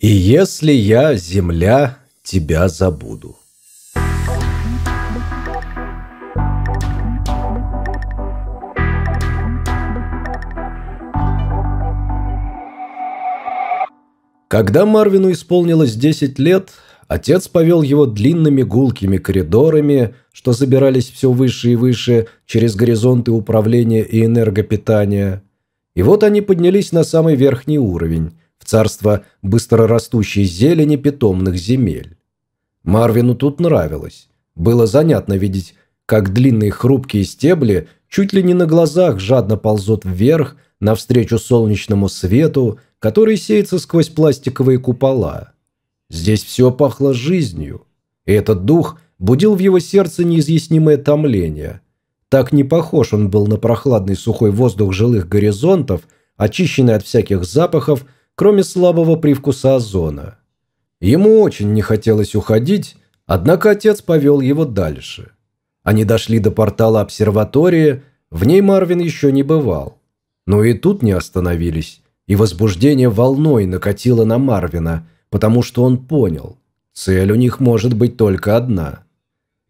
И если я, земля, тебя забуду. Когда Марвину исполнилось 10 лет, отец повел его длинными гулкими коридорами, что забирались все выше и выше через горизонты управления и энергопитания. И вот они поднялись на самый верхний уровень, царство быстрорастущей зелени питомных земель. Марвину тут нравилось. Было занятно видеть, как длинные хрупкие стебли чуть ли не на глазах жадно ползут вверх, навстречу солнечному свету, который сеется сквозь пластиковые купола. Здесь все пахло жизнью, и этот дух будил в его сердце неизъяснимое томление. Так не похож он был на прохладный сухой воздух жилых горизонтов, очищенный от всяких запахов, кроме слабого привкуса озона. Ему очень не хотелось уходить, однако отец повел его дальше. Они дошли до портала обсерватории, в ней Марвин еще не бывал. Но и тут не остановились, и возбуждение волной накатило на Марвина, потому что он понял, цель у них может быть только одна.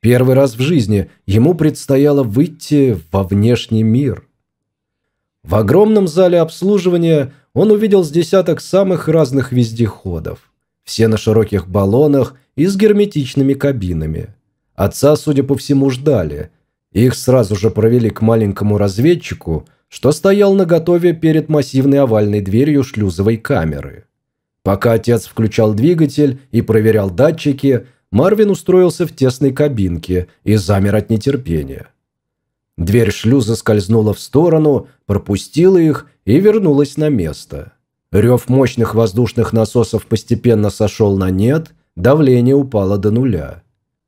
Первый раз в жизни ему предстояло выйти во внешний мир. В огромном зале обслуживания он увидел с десяток самых разных вездеходов. Все на широких баллонах и с герметичными кабинами. Отца, судя по всему, ждали. Их сразу же провели к маленькому разведчику – что стоял наготове перед массивной овальной дверью шлюзовой камеры. Пока отец включал двигатель и проверял датчики, Марвин устроился в тесной кабинке и замер от нетерпения. Дверь шлюза скользнула в сторону, пропустила их и вернулась на место. Рев мощных воздушных насосов постепенно сошел на нет, давление упало до нуля.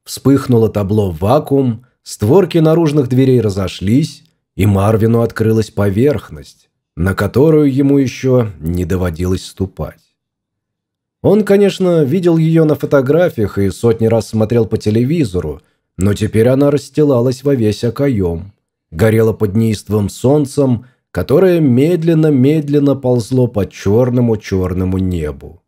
Вспыхнуло табло «Вакуум», створки наружных дверей разошлись, и Марвину открылась поверхность, на которую ему еще не доводилось ступать. Он, конечно, видел ее на фотографиях и сотни раз смотрел по телевизору, но теперь она расстилалась во весь окоем, горела под неистовым солнцем, которое медленно-медленно ползло по черному-черному небу.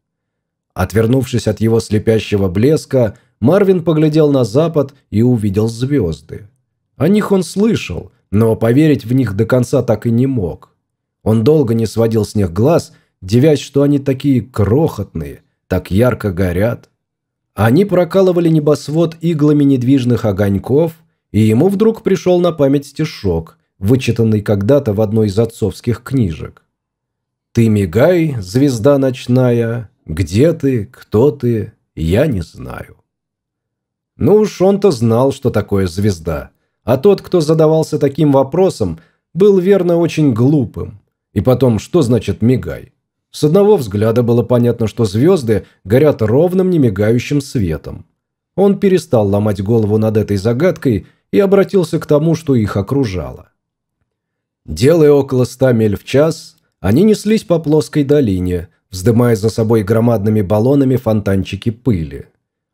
Отвернувшись от его слепящего блеска, Марвин поглядел на запад и увидел звезды. О них он слышал – но поверить в них до конца так и не мог. Он долго не сводил с них глаз, девясь, что они такие крохотные, так ярко горят. Они прокалывали небосвод иглами недвижных огоньков, и ему вдруг пришел на память стишок, вычитанный когда-то в одной из отцовских книжек. «Ты мигай, звезда ночная, где ты, кто ты, я не знаю». Ну уж он-то знал, что такое звезда – а тот, кто задавался таким вопросом, был верно очень глупым. И потом, что значит «мигай»? С одного взгляда было понятно, что звезды горят ровным немигающим светом. Он перестал ломать голову над этой загадкой и обратился к тому, что их окружало. Делая около ста миль в час, они неслись по плоской долине, вздымая за собой громадными баллонами фонтанчики пыли.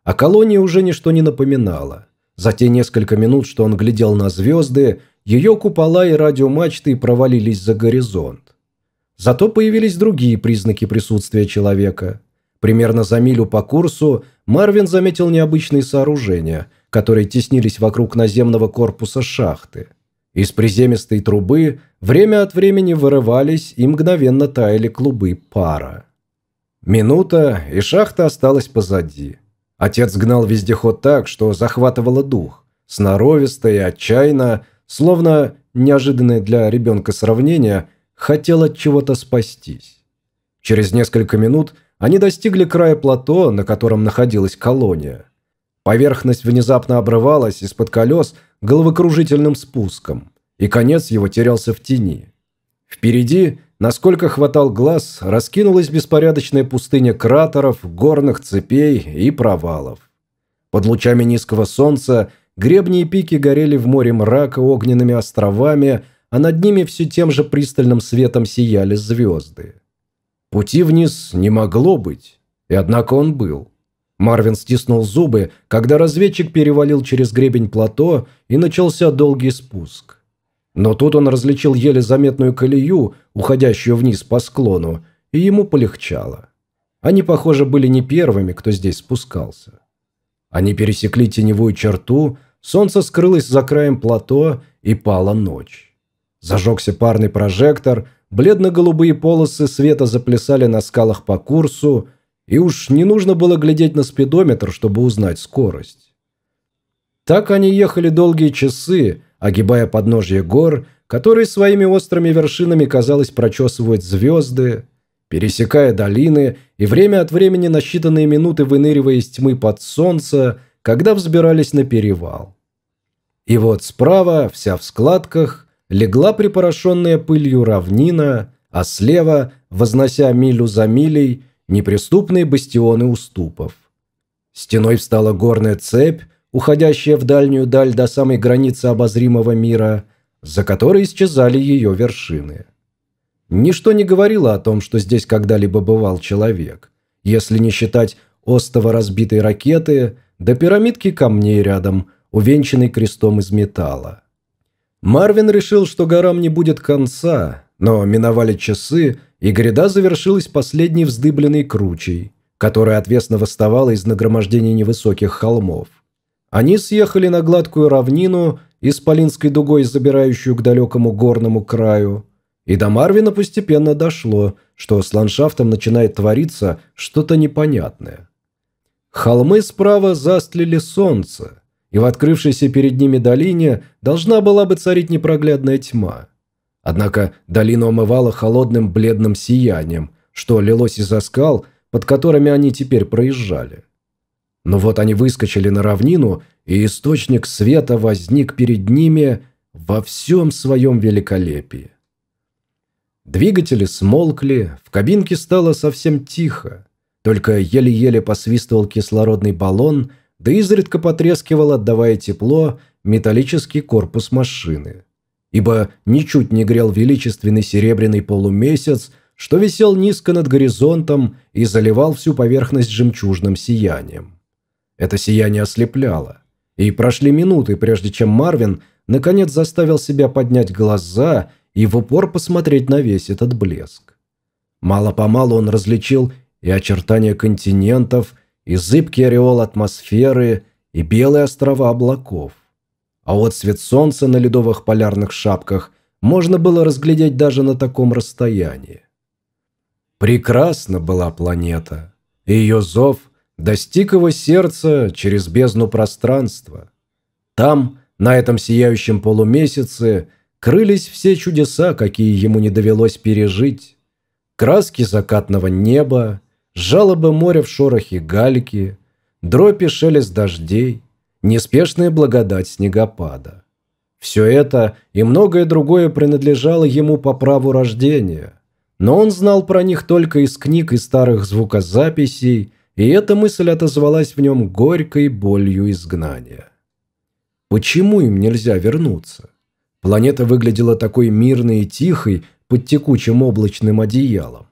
А колонии уже ничто не напоминало. За те несколько минут, что он глядел на звезды, ее купола и радиомачты провалились за горизонт. Зато появились другие признаки присутствия человека. Примерно за милю по курсу Марвин заметил необычные сооружения, которые теснились вокруг наземного корпуса шахты. Из приземистой трубы время от времени вырывались и мгновенно таяли клубы пара. Минута, и шахта осталась позади. Отец гнал вездеход так, что захватывало дух. Сноровисто и отчаянно, словно неожиданное для ребенка сравнение, хотел от чего-то спастись. Через несколько минут они достигли края плато, на котором находилась колония. Поверхность внезапно обрывалась из-под колес головокружительным спуском, и конец его терялся в тени. Впереди Насколько хватал глаз, раскинулась беспорядочная пустыня кратеров, горных цепей и провалов. Под лучами низкого солнца гребни и пики горели в море мрака огненными островами, а над ними все тем же пристальным светом сияли звезды. Пути вниз не могло быть, и однако он был. Марвин стиснул зубы, когда разведчик перевалил через гребень плато и начался долгий спуск. Но тут он различил еле заметную колею, уходящую вниз по склону, и ему полегчало. Они, похоже, были не первыми, кто здесь спускался. Они пересекли теневую черту, солнце скрылось за краем плато, и пала ночь. Зажегся парный прожектор, бледно-голубые полосы света заплясали на скалах по курсу, и уж не нужно было глядеть на спидометр, чтобы узнать скорость. Так они ехали долгие часы, огибая подножье гор, которые своими острыми вершинами, казалось, прочесывают звезды, пересекая долины и время от времени на считанные минуты выныривая из тьмы под солнце, когда взбирались на перевал. И вот справа, вся в складках, легла припорошенная пылью равнина, а слева, вознося милю за милей, неприступные бастионы уступов. Стеной встала горная цепь, уходящая в дальнюю даль до самой границы обозримого мира, за которой исчезали ее вершины. Ничто не говорило о том, что здесь когда-либо бывал человек, если не считать остова разбитой ракеты до пирамидки камней рядом, увенчанной крестом из металла. Марвин решил, что горам не будет конца, но миновали часы, и гряда завершилась последней вздыбленной кручей, которая отвесно восставала из нагромождения невысоких холмов. Они съехали на гладкую равнину, исполинской дугой забирающую к далекому горному краю, и до Марвина постепенно дошло, что с ландшафтом начинает твориться что-то непонятное. Холмы справа застлили солнце, и в открывшейся перед ними долине должна была бы царить непроглядная тьма. Однако долину омывала холодным бледным сиянием, что лилось из-за скал, под которыми они теперь проезжали. Но вот они выскочили на равнину, и источник света возник перед ними во всем своем великолепии. Двигатели смолкли, в кабинке стало совсем тихо, только еле-еле посвистывал кислородный баллон, да изредка потрескивал, отдавая тепло, металлический корпус машины ибо ничуть не грел величественный серебряный полумесяц, что висел низко над горизонтом и заливал всю поверхность жемчужным сиянием. Это сияние ослепляло, и прошли минуты, прежде чем Марвин наконец заставил себя поднять глаза и в упор посмотреть на весь этот блеск. Мало-помалу он различил и очертания континентов, и зыбкий ореол атмосферы, и белые острова облаков а вот свет солнца на ледовых полярных шапках можно было разглядеть даже на таком расстоянии. Прекрасна была планета, и ее зов достиг его сердца через бездну пространства. Там, на этом сияющем полумесяце, крылись все чудеса, какие ему не довелось пережить. Краски закатного неба, жалобы моря в шорохе гальки, дропи шелест дождей, неспешная благодать снегопада. Все это и многое другое принадлежало ему по праву рождения, но он знал про них только из книг и старых звукозаписей, и эта мысль отозвалась в нем горькой болью изгнания. Почему им нельзя вернуться? Планета выглядела такой мирной и тихой под текучим облачным одеялом.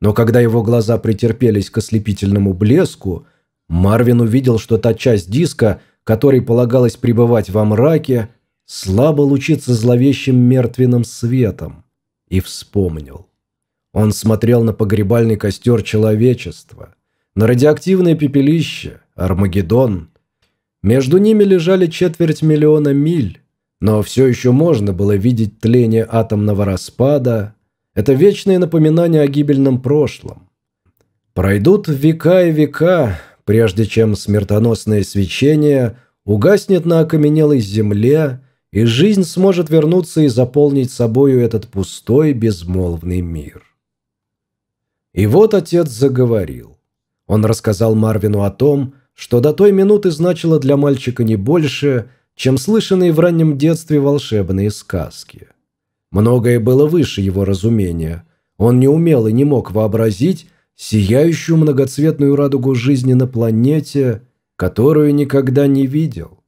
Но когда его глаза претерпелись к ослепительному блеску, Марвин увидел, что та часть диска, которой полагалось пребывать во мраке, слабо лучится зловещим мертвенным светом, и вспомнил. Он смотрел на погребальный костер человечества, на радиоактивное пепелище, Армагеддон. Между ними лежали четверть миллиона миль, но все еще можно было видеть тление атомного распада. Это вечное напоминание о гибельном прошлом. Пройдут века и века, прежде чем смертоносное свечение угаснет на окаменелой земле, и жизнь сможет вернуться и заполнить собою этот пустой безмолвный мир. И вот отец заговорил. Он рассказал Марвину о том, что до той минуты значило для мальчика не больше, чем слышанные в раннем детстве волшебные сказки. Многое было выше его разумения. Он не умел и не мог вообразить, сияющую многоцветную радугу жизни на планете, которую никогда не видел.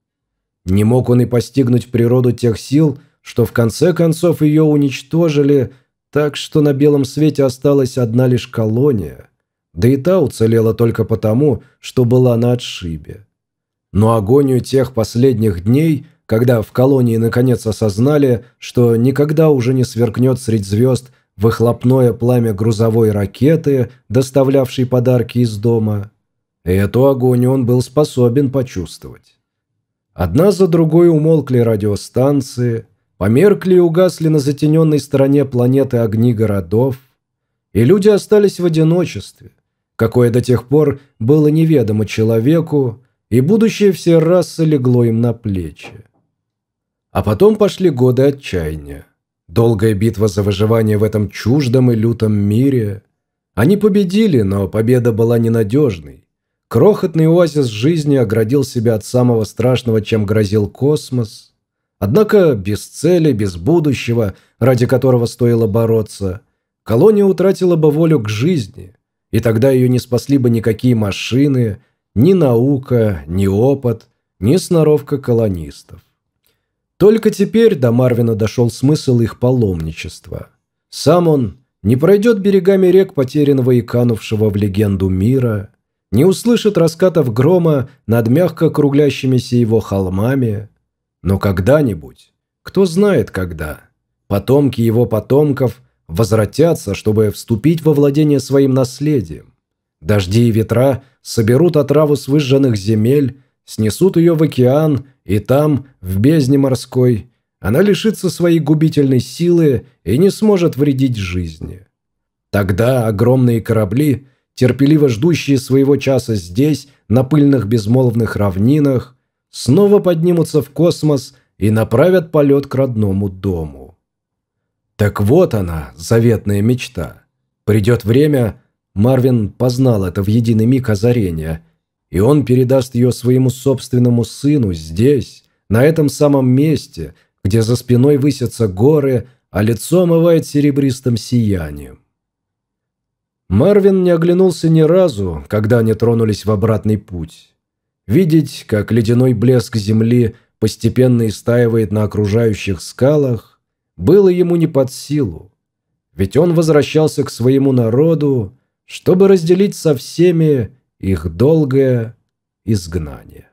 Не мог он и постигнуть природу тех сил, что в конце концов ее уничтожили, так что на белом свете осталась одна лишь колония, да и та уцелела только потому, что была на отшибе. Но агонию тех последних дней, когда в колонии наконец осознали, что никогда уже не сверкнет средь звезд выхлопное пламя грузовой ракеты, доставлявшей подарки из дома. Эту агонию он был способен почувствовать. Одна за другой умолкли радиостанции, померкли и угасли на затененной стороне планеты огни городов, и люди остались в одиночестве, какое до тех пор было неведомо человеку, и будущее все расы легло им на плечи. А потом пошли годы отчаяния. Долгая битва за выживание в этом чуждом и лютом мире. Они победили, но победа была ненадежной. Крохотный оазис жизни оградил себя от самого страшного, чем грозил космос. Однако без цели, без будущего, ради которого стоило бороться, колония утратила бы волю к жизни, и тогда ее не спасли бы никакие машины, ни наука, ни опыт, ни сноровка колонистов. Только теперь до Марвина дошел смысл их паломничества. Сам он не пройдет берегами рек потерянного и канувшего в легенду мира, не услышит раскатов грома над мягко круглящимися его холмами, но когда-нибудь, кто знает когда, потомки его потомков возвратятся, чтобы вступить во владение своим наследием. Дожди и ветра соберут отраву с выжженных земель, снесут ее в океан, и там, в бездне морской, она лишится своей губительной силы и не сможет вредить жизни. Тогда огромные корабли, терпеливо ждущие своего часа здесь, на пыльных безмолвных равнинах, снова поднимутся в космос и направят полет к родному дому. Так вот она, заветная мечта. Придет время, Марвин познал это в единый миг озарения, и он передаст ее своему собственному сыну здесь, на этом самом месте, где за спиной высятся горы, а лицо омывает серебристым сиянием. Марвин не оглянулся ни разу, когда они тронулись в обратный путь. Видеть, как ледяной блеск земли постепенно истаивает на окружающих скалах, было ему не под силу. Ведь он возвращался к своему народу, чтобы разделить со всеми их долгое изгнание.